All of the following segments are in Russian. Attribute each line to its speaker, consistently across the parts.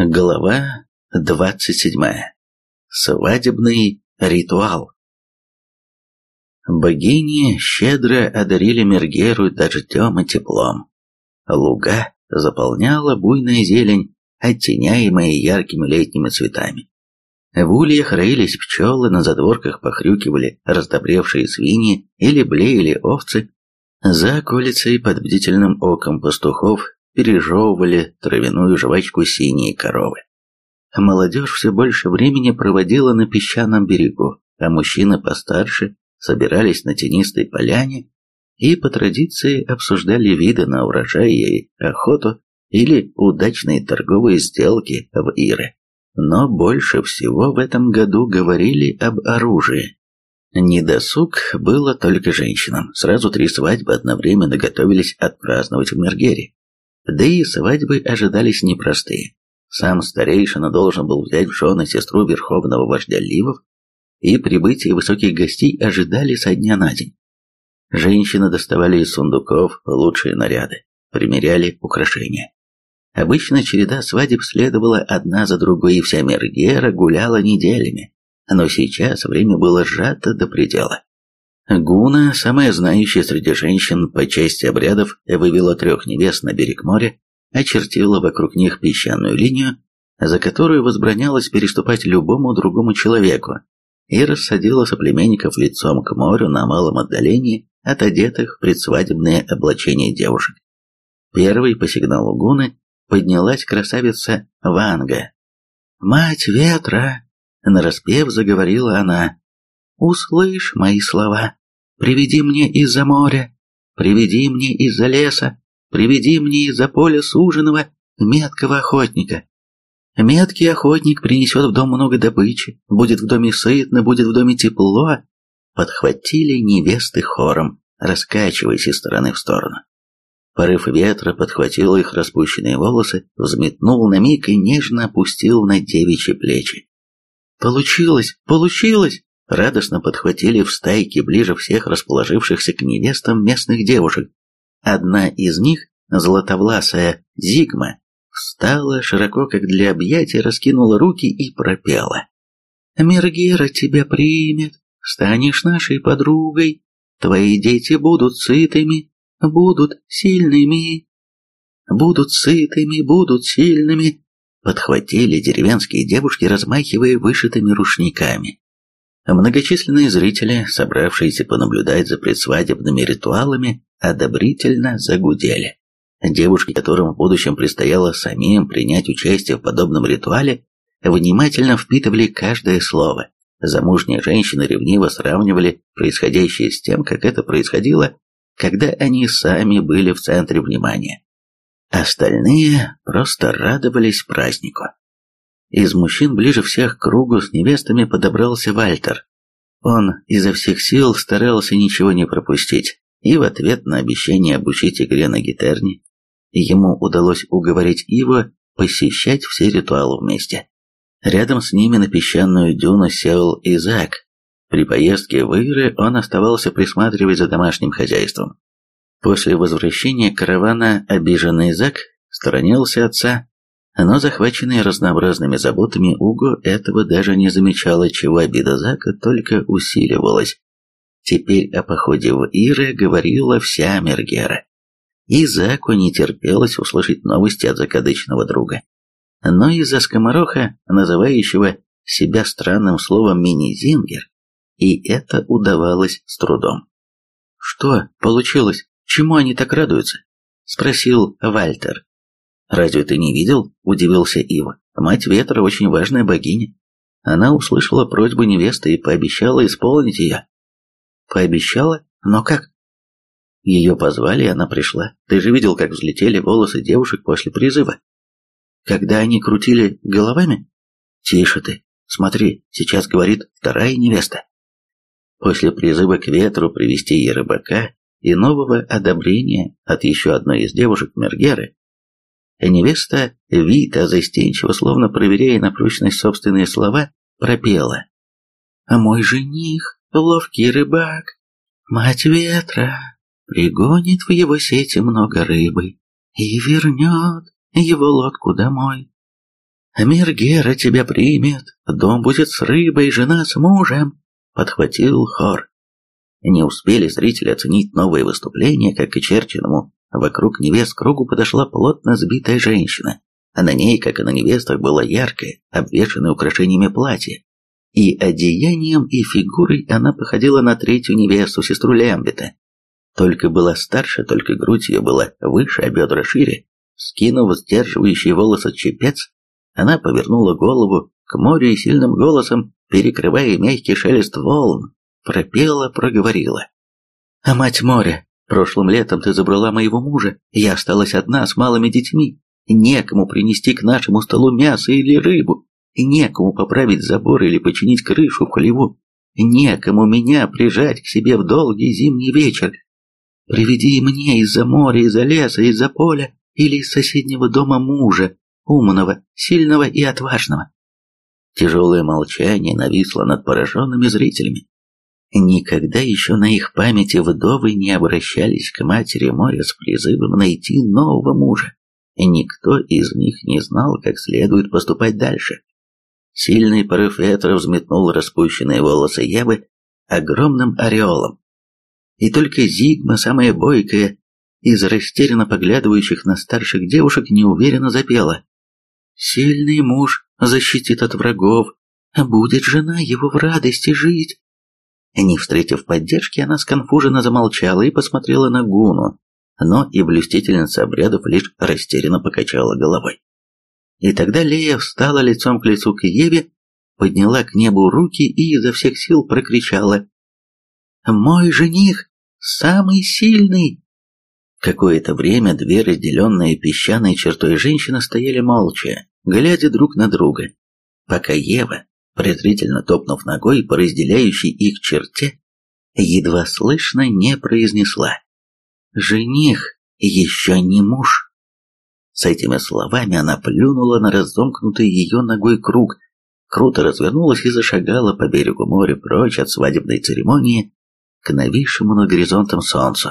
Speaker 1: Глава 27. Свадебный ритуал. Богини щедро одарили Мергеру дождем и теплом. Луга заполняла буйная зелень, оттеняемая яркими летними цветами. В ульях роились пчелы, на задворках похрюкивали раздобревшие свиньи или блеяли овцы. За околицей под бдительным оком пастухов пережевывали травяную жвачку синие коровы. Молодежь все больше времени проводила на песчаном берегу, а мужчины постарше собирались на тенистой поляне и по традиции обсуждали виды на урожай и охоту или удачные торговые сделки в Иры. Но больше всего в этом году говорили об оружии. Недосуг было только женщинам. Сразу три свадьбы одновременно готовились отпраздновать в Мергере. Да и свадьбы ожидались непростые. Сам старейшина должен был взять в жены сестру верховного вождя Ливов, и прибытие высоких гостей ожидали со дня на день. Женщины доставали из сундуков лучшие наряды, примеряли украшения. Обычно череда свадеб следовала одна за другой, и вся Мергера гуляла неделями. Но сейчас время было сжато до предела. Гуна, самая знающая среди женщин по части обрядов, вывела трех невест на берег моря, очертила вокруг них песчаную линию, за которую возбранялось переступать любому другому человеку, и рассадила соплеменников лицом к морю на малом отдалении от одетых в предсвадебное облачение девушек. Первой по сигналу Гуны поднялась красавица Ванга. «Мать ветра!» — нараспев заговорила она. «Услышь мои слова!» Приведи мне из-за моря, приведи мне из-за леса, приведи мне из-за поля суженого меткого охотника. Меткий охотник принесет в дом много добычи, будет в доме сытно, будет в доме тепло. Подхватили невесты хором, раскачиваясь из стороны в сторону. Порыв ветра подхватил их распущенные волосы, взметнул на миг и нежно опустил на девичьи плечи. «Получилось! Получилось!» Радостно подхватили в стайке ближе всех расположившихся к невестам местных девушек. Одна из них, золотовласая Зигма, встала широко, как для объятия, раскинула руки и пропела. «Мергера тебя примет, станешь нашей подругой, твои дети будут сытыми, будут сильными, будут сытыми, будут сильными», подхватили деревенские девушки, размахивая вышитыми рушниками. Многочисленные зрители, собравшиеся понаблюдать за предсвадебными ритуалами, одобрительно загудели. Девушки, которым в будущем предстояло самим принять участие в подобном ритуале, внимательно впитывали каждое слово. Замужние женщины ревниво сравнивали происходящее с тем, как это происходило, когда они сами были в центре внимания. Остальные просто радовались празднику. Из мужчин ближе всех к кругу с невестами подобрался Вальтер. Он изо всех сил старался ничего не пропустить, и в ответ на обещание обучить игре на гитарне, ему удалось уговорить Ива посещать все ритуалы вместе. Рядом с ними на песчаную дюну сел Изак. При поездке в Игры он оставался присматривать за домашним хозяйством. После возвращения каравана обиженный Изак сторонился отца но захваченный разнообразными заботами Уго этого даже не замечала, чего обида Зака только усиливалась. Теперь о походе в Иры говорила вся Мергера. И Заку не терпелось услышать новости от закадычного друга. Но из-за скомороха, называющего себя странным словом мини-зингер, и это удавалось с трудом. «Что получилось? Чему они так радуются?» — спросил Вальтер. «Разве ты не видел?» – удивился Ива. «Мать ветра очень важная богиня. Она услышала просьбу невесты и пообещала исполнить ее». «Пообещала? Но как?» Ее позвали, и она пришла. Ты же видел, как взлетели волосы девушек после призыва? Когда они крутили головами? Тише ты. Смотри, сейчас говорит вторая невеста. После призыва к ветру привести ей рыбака и нового одобрения от еще одной из девушек Мергеры, Невеста Вита, застенчиво, словно проверяя на прочность собственные слова, пропела. «А мой жених, ловкий рыбак, мать ветра, пригонит в его сети много рыбы и вернет его лодку домой. «Мир Гера тебя примет, дом будет с рыбой, жена с мужем», — подхватил хор. Не успели зрители оценить новое выступление, как к черченному вокруг невест кругу подошла плотно сбитая женщина, а на ней, как и на невестах, было яркое, обвешанное украшениями платье. И одеянием, и фигурой она походила на третью невесту, сестру Лямбета. Только была старше, только грудь ее была выше, а бедра шире. Скинув сдерживающие волосы чепец, она повернула голову к морю и сильным голосом, перекрывая мягкий шелест волн, пропела, проговорила. «А мать моря, прошлым летом ты забрала моего мужа, я осталась одна с малыми детьми, некому принести к нашему столу мясо или рыбу, некому поправить забор или починить крышу в хлеву, некому меня прижать к себе в долгий зимний вечер. Приведи мне из-за моря, из-за леса, из-за поля или из соседнего дома мужа, умного, сильного и отважного. Тяжелое молчание нависло над пораженными зрителями. Никогда еще на их памяти вдовы не обращались к матери моря с призывом найти нового мужа. Никто из них не знал, как следует поступать дальше. Сильный порыв ветра взметнул распущенные волосы Евы огромным ореолом. И только Зигма, самая бойкая, из растерянно поглядывающих на старших девушек, неуверенно запела. «Сильный муж защитит от врагов, а будет жена его в радости жить». Не встретив поддержки, она сконфуженно замолчала и посмотрела на Гуну, но и блюстительница обрядов лишь растерянно покачала головой. И тогда Лея встала лицом к лицу к Еве, подняла к небу руки и изо всех сил прокричала «Мой жених самый сильный!» Какое-то время две разделенные песчаной чертой женщины стояли молча, глядя друг на друга, пока Ева, презрительно топнув ногой по разделяющей их черте, едва слышно не произнесла «Жених еще не муж». С этими словами она плюнула на разомкнутый ее ногой круг, круто развернулась и зашагала по берегу моря прочь от свадебной церемонии к нависшему над горизонтом солнцу.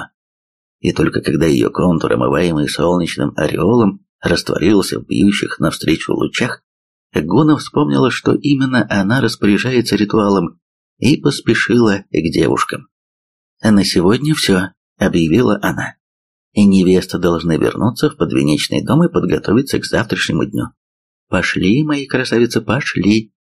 Speaker 1: И только когда ее контур, омываемый солнечным ореолом, растворился в бьющих навстречу лучах, Гуна вспомнила, что именно она распоряжается ритуалом, и поспешила к девушкам. «На сегодня все», — объявила она. И невеста должны вернуться в подвенечный дом и подготовиться к завтрашнему дню. Пошли, мои красавицы, пошли.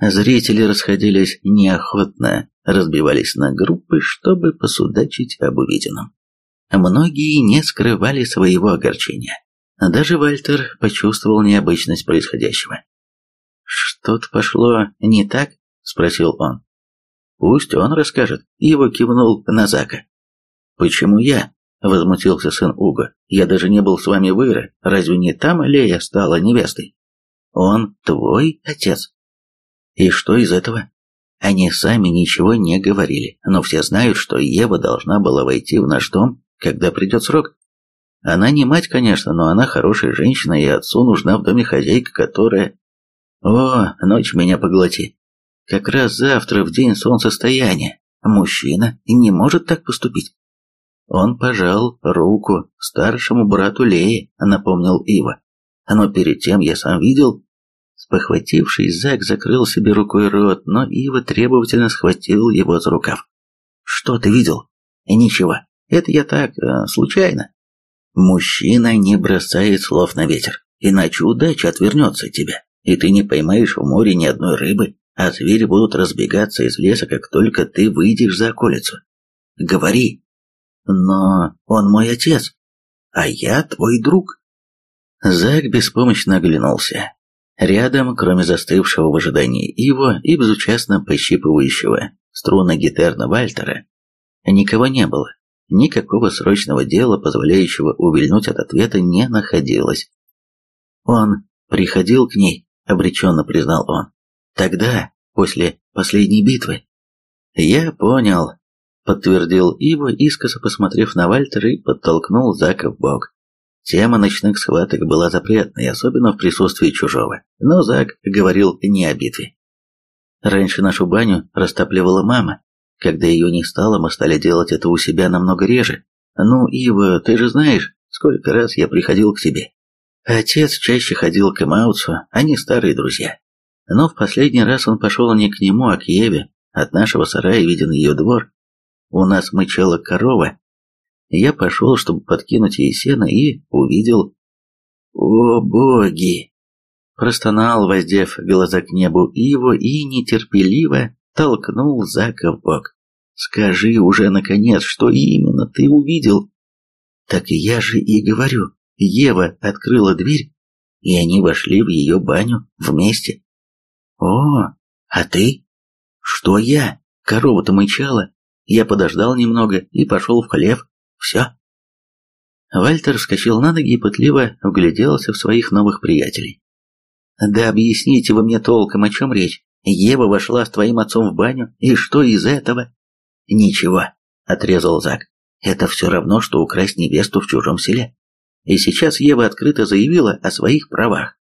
Speaker 1: Зрители расходились неохотно, разбивались на группы, чтобы посудачить об увиденном. Многие не скрывали своего огорчения. Даже Вальтер почувствовал необычность происходящего. «Что-то пошло не так?» – спросил он. «Пусть он расскажет», – его кивнул на Зака. «Почему я?» – возмутился сын Уго. «Я даже не был с вами в Ире. Разве не там Лея стала невестой?» «Он твой отец?» «И что из этого?» Они сами ничего не говорили, но все знают, что Ева должна была войти в наш дом, когда придет срок. Она не мать, конечно, но она хорошая женщина, и отцу нужна в доме хозяйка, которая... О, ночь меня поглоти. Как раз завтра, в день солнцестояния, мужчина не может так поступить. Он пожал руку старшему брату Леи, напомнил Ива. Но перед тем я сам видел... Спохватившись, Зак закрыл себе рукой рот, но Ива требовательно схватил его за рукав. «Что ты видел?» «Ничего, это я так, э, случайно». Мужчина не бросает слов на ветер, иначе удача отвернется от тебя, и ты не поймаешь в море ни одной рыбы, а звери будут разбегаться из леса, как только ты выйдешь за околицу. Говори. Но он мой отец, а я твой друг. Зак беспомощно оглянулся. Рядом, кроме застывшего в ожидании его и безучастно пощипывающего струны гитарна Вальтера, никого не было. Никакого срочного дела, позволяющего увильнуть от ответа, не находилось. «Он приходил к ней», — обреченно признал он. «Тогда, после последней битвы». «Я понял», — подтвердил Ива, искоса посмотрев на Вальтера и подтолкнул Зака в бок. Тема ночных схваток была запретной, особенно в присутствии чужого, но Зак говорил не о битве. Раньше нашу баню растапливала мама, когда ее не стало, мы стали делать это у себя намного реже. Ну, Ива, ты же знаешь, сколько раз я приходил к тебе. Отец чаще ходил к Эмаутсу, они старые друзья. Но в последний раз он пошел не к нему, а к Еве. От нашего сарая виден ее двор. У нас мычала корова. Я пошел, чтобы подкинуть ей сено, и увидел... О, боги! Простонал, воздев глаза к небу Иво и нетерпеливо толкнул Зака в бок. «Скажи уже, наконец, что именно ты увидел?» «Так я же и говорю, Ева открыла дверь, и они вошли в ее баню вместе. О, а ты? Что я? Корова-то мычала. Я подождал немного и пошел в хлев. Все. Вальтер вскочил на ноги и пытливо вгляделся в своих новых приятелей. «Да объясните вы мне толком, о чем речь. Ева вошла с твоим отцом в баню, и что из этого?» «Ничего», — отрезал Зак. «Это все равно, что украсть невесту в чужом селе. И сейчас Ева открыто заявила о своих правах.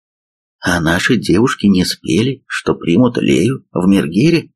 Speaker 1: А наши девушки не спели, что примут Лею в Мергере.